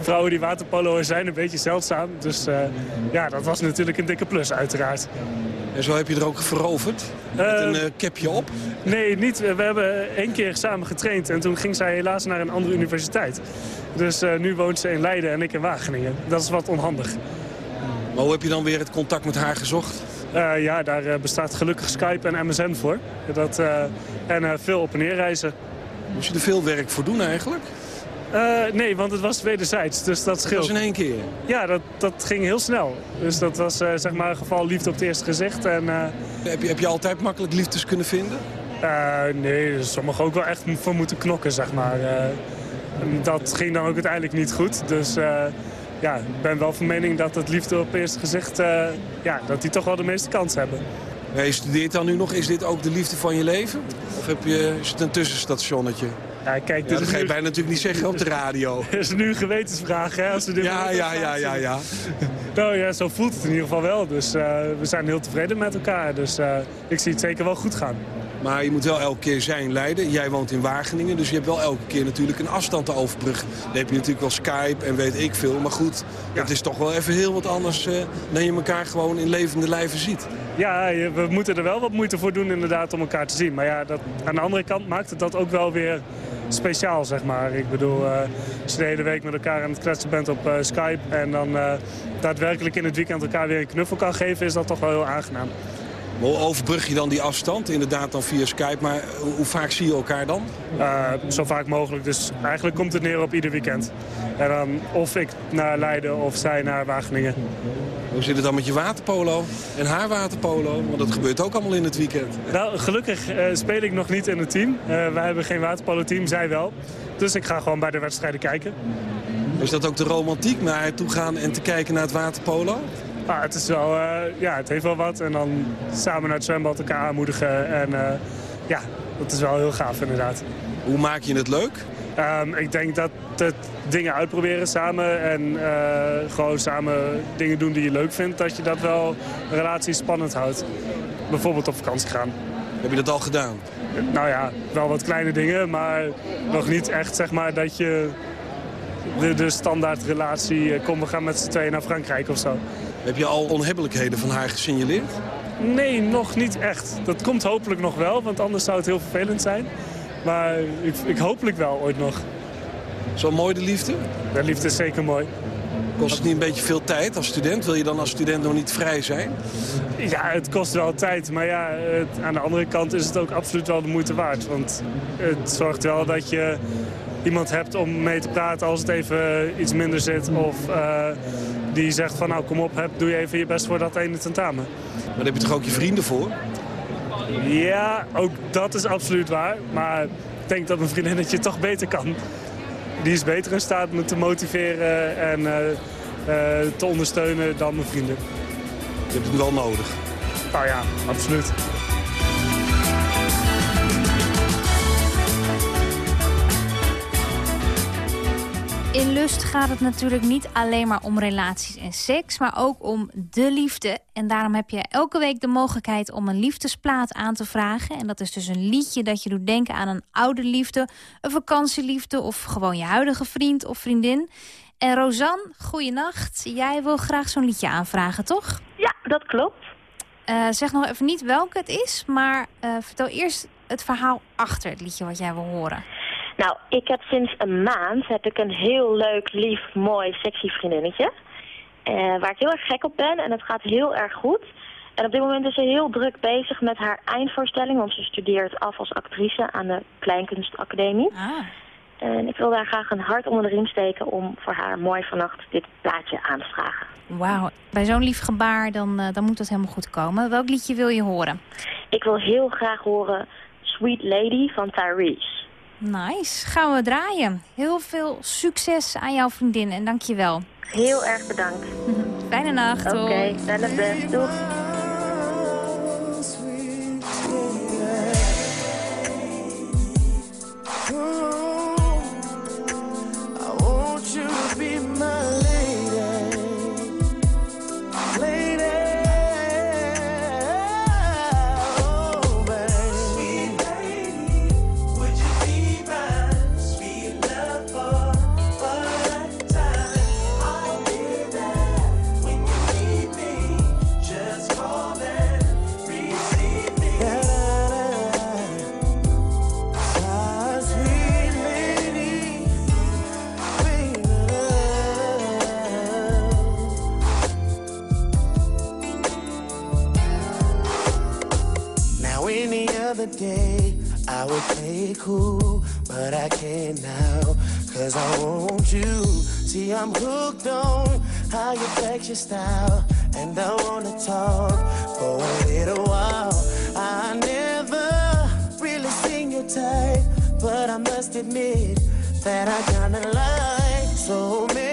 vrouwen die waterpolo zijn een beetje zeldzaam. Dus eh, ja, dat was natuurlijk een dikke plus uiteraard. En zo heb je er ook veroverd? Met een capje op? Nee, niet. We hebben één keer samen getraind en toen ging zij helaas naar een andere universiteit. Dus nu woont ze in Leiden en ik in Wageningen. Dat is wat onhandig. Maar hoe heb je dan weer het contact met haar gezocht? Ja, daar bestaat gelukkig Skype en MSN voor. Dat, en veel op- en neerreizen. Moest je er veel werk voor doen eigenlijk? Eh, nee, want het was wederzijds, dus dat scheelt. Dat was in één keer? Ja, dat, dat ging heel snel. Dus dat was eh, zeg maar een geval liefde op het eerste gezicht. En, eh, heb, je, heb je altijd makkelijk liefdes kunnen vinden? Nee, sommigen ook wel echt voor moeten knokken, zeg maar. Dat ging dan ook uiteindelijk niet goed. Dus ja, ik ben wel van mening dat het liefde op het eerste gezicht... ja, dat die toch wel de meeste kans hebben. Je studeert dan nu nog. Is dit ook de liefde van je leven? Of heb je, is het een tussenstationnetje? Ja, kijk, Ja, dat ga je nu- bijna natuurlijk niet zeggen op de radio. Dat is nu een gewetensvraag, hè? Als we dit Ja, ja, ja, ja, ja. Nou ja, zo voelt het in ieder geval wel. Dus eh, we zijn heel tevreden met elkaar. Dus eh, ik zie het zeker wel goed gaan. Maar je moet wel elke keer zijn Leiden. Jij woont in Wageningen, dus je hebt wel elke keer natuurlijk een afstand te overbruggen. Dan heb je natuurlijk wel Skype en weet ik veel. Maar goed, het is toch wel even heel wat anders eh, dan je elkaar gewoon in levende lijven ziet. Ja, we moeten er wel wat moeite voor doen inderdaad om elkaar te zien. Maar ja, dat, aan de andere kant maakt het dat ook wel weer speciaal, zeg maar. Ik bedoel, eh, als je de hele week met elkaar aan het kletsen bent op eh, Skype... en dan daadwerkelijk in het weekend elkaar weer een knuffel kan geven... is dat toch wel heel aangenaam. Hoe overbrug je dan die afstand? Inderdaad dan via Skype, maar hoe, vaak zie je elkaar dan? Eh, zo vaak mogelijk. Dus eigenlijk komt het neer op ieder weekend. En dan of ik naar Leiden of zij naar Wageningen. Hoe zit het dan met je waterpolo en haar waterpolo? Want dat gebeurt ook allemaal in het weekend. Nou, gelukkig eh, speel ik nog niet in het team. Eh, wij hebben geen waterpolo-team, zij wel. Dus ik ga gewoon bij de wedstrijden kijken. Is dat ook de romantiek, naar haar toe gaan en te kijken naar het waterpolo? Ah, het is wel, eh, ja, het heeft wel wat. En dan samen naar het zwembad elkaar aanmoedigen. En eh, ja, dat is wel heel gaaf inderdaad. Hoe maak je het leuk? Ehm, ik denk dat het dingen uitproberen samen en eh, gewoon samen dingen doen die je leuk vindt, dat je dat wel een relatie spannend houdt. Bijvoorbeeld op vakantie gaan. Heb je dat al gedaan? Nou ja, wel wat kleine dingen, maar nog niet echt zeg maar dat je de, de standaard relatie, kom we gaan met z'n tweeën naar Frankrijk of zo. Heb je al onhebbelijkheden van haar gesignaleerd? Nee, nog niet echt. Dat komt hopelijk nog wel, want anders zou het heel vervelend zijn. Maar ik, ik hopelijk wel ooit nog. Zo mooi de liefde? De liefde is zeker mooi. Kost het niet een beetje veel tijd als student? Wil je dan als student nog niet vrij zijn? Ja, het kost wel tijd. Maar ja, het- aan de andere kant is het ook absoluut wel de moeite waard. Want het zorgt wel dat je iemand hebt om mee te praten als het even iets minder zit. Of eh, die zegt van nou kom op, heb, doe je even je best voor dat ene tentamen. Maar daar heb je toch ook je vrienden voor? Ja, ook dat is absoluut waar. Maar ik denk dat mijn vriendinnetje toch beter kan. Die is beter in staat me te motiveren en eh, eh, te ondersteunen dan mijn vrienden. Je hebt het wel nodig. Nou ja, absoluut. In Lust gaat het natuurlijk niet alleen maar om relaties en seks... maar ook om de liefde. En daarom heb je elke week de mogelijkheid om een liefdesplaat aan te vragen. En dat is dus een liedje dat je doet denken aan een oude liefde... een vakantieliefde of gewoon je huidige vriend of vriendin. En Rosanne, goeienacht. Jij wil graag zo'n liedje aanvragen, toch? Ja, dat klopt. Eh, zeg nog even niet welke het is, maar eh, vertel eerst het verhaal achter het liedje wat jij wil horen. Nou, ik heb sinds een maand heb ik een heel leuk, lief, mooi, sexy vriendinnetje. eh, waar ik heel erg gek op ben en het gaat heel erg goed. En op dit moment is ze heel druk bezig met haar eindvoorstelling, want ze studeert af als actrice aan de Kleinkunstacademie. En ik wil daar graag een hart onder de riem steken om voor haar mooi vannacht dit plaatje aan te vragen. Wauw, bij zo'n lief gebaar dan, eh, dan moet dat helemaal goed komen. Welk liedje wil je horen? Ik wil heel graag horen Sweet Lady van Tyrese. Nice. Gaan we draaien. Heel veel succes aan jouw vriendin en dank je wel. Heel erg bedankt. Fijne nacht. Oké, hoi. hetzelfde. Doeg. I want you to be my other day I would play it cool, but I can't now, cause I want you. See, I'm hooked on how you flex your style, and I wanna talk for a little while. I never really seen your type, but I must admit that I kinda like. So maybe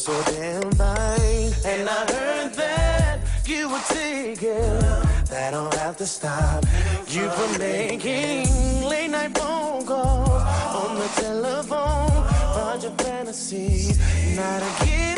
so damn fine. And I heard that you were taking that I'll have to stop you from making late night phone calls on the telephone. Find your fantasies, to get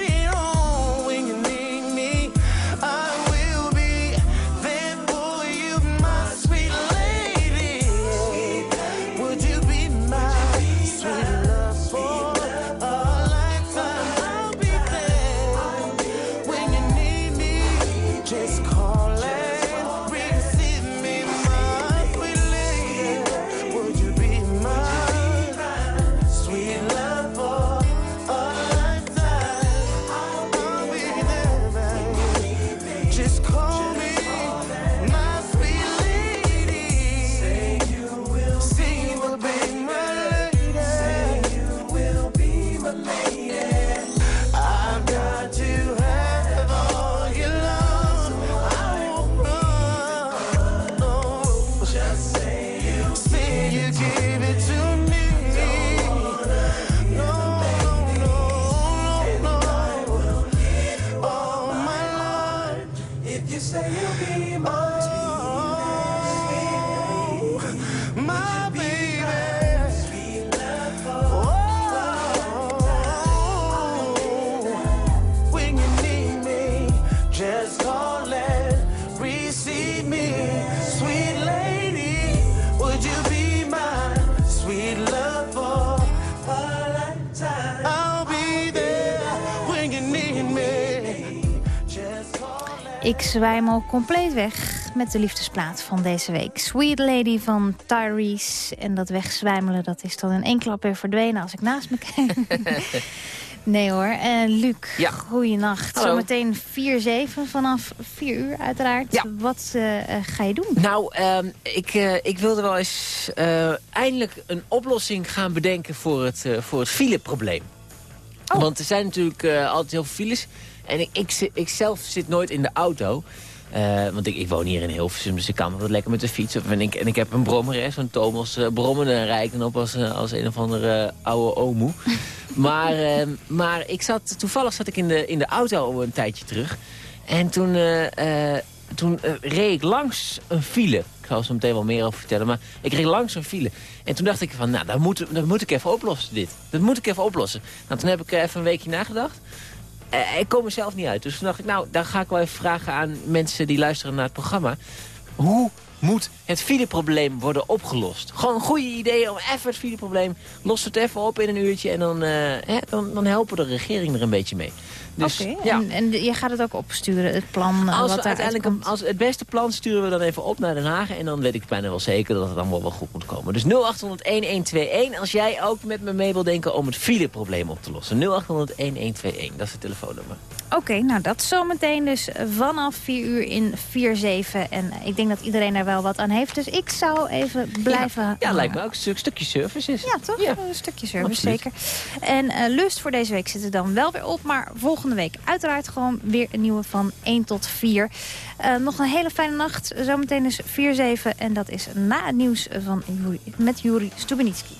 Zwijm al compleet weg met de liefdesplaat van deze week. Sweet Lady van Tyrese. En dat wegzwijmelen, dat is dan in één klap weer verdwenen als ik naast me kijk. nee hoor. En Luc, Ja. goeienacht. Zometeen 4-7 vanaf 4 uur uiteraard. Wat eh, eh, ga je doen? Nou, ehm, ik, eh, ik wilde wel eens eindelijk een oplossing gaan bedenken voor het, voor het fileprobleem. Want er zijn natuurlijk altijd heel veel files. En ik, ik, zelf zit nooit in de auto. Eh, want ik, ik woon hier in Hilversum, dus ik kan altijd lekker met de fiets. En, ik, en ik heb een brommer, zo'n Thomas uh, brommen. En rijd ik dan op als, eh, als een of andere eh, oude omoe. maar eh, maar ik zat, toevallig zat ik in de, in de auto een tijdje terug. En toen, eh, eh, toen eh, reed ik langs een file. Ik zal er zo meteen wel meer over vertellen. Maar ik reed langs een file. En toen dacht ik van, nou, dat moet, dat moet ik even oplossen, dit. Dat moet ik even oplossen. Nou, toen heb ik eh, even een weekje nagedacht. Eh, ik kom er zelf niet uit. Dus toen dacht ik, nou, dan ga ik wel even vragen aan mensen die luisteren naar het programma. Hoe moet het fileprobleem worden opgelost. Gewoon een goede idee om even het fileprobleem... los het even op in een uurtje en dan, eh, hè, dan, dan helpen de regering er een beetje mee. Dus, Oké, ja. en, en je gaat het ook opsturen, het plan eh, Als wat uiteindelijk een- als het beste plan sturen we dan even op naar Den Haag. En dan weet ik bijna wel zeker dat het allemaal wel goed moet komen. Dus 0800-1121 als jij ook met me mee wil denken om het fileprobleem op te lossen. 0800-1121, dat is het telefoonnummer. Oké, nou dat zometeen dus vanaf 4 uur in 4-7. En ik denk dat iedereen daar wel wat aan heeft. Dus ik zou even blijven... Ja, lijkt me ook een stuk- stukje service is. Ja, toch? Een stukje service, Absoluut. zeker. En eh, Lust voor deze week zit er dan wel weer op. Maar volgende week uiteraard gewoon weer een nieuwe van 1 tot 4. Eh, nog een hele fijne nacht. Zometeen is 4-7. En dat is na het nieuws van Juri, met Juri Stubenitski.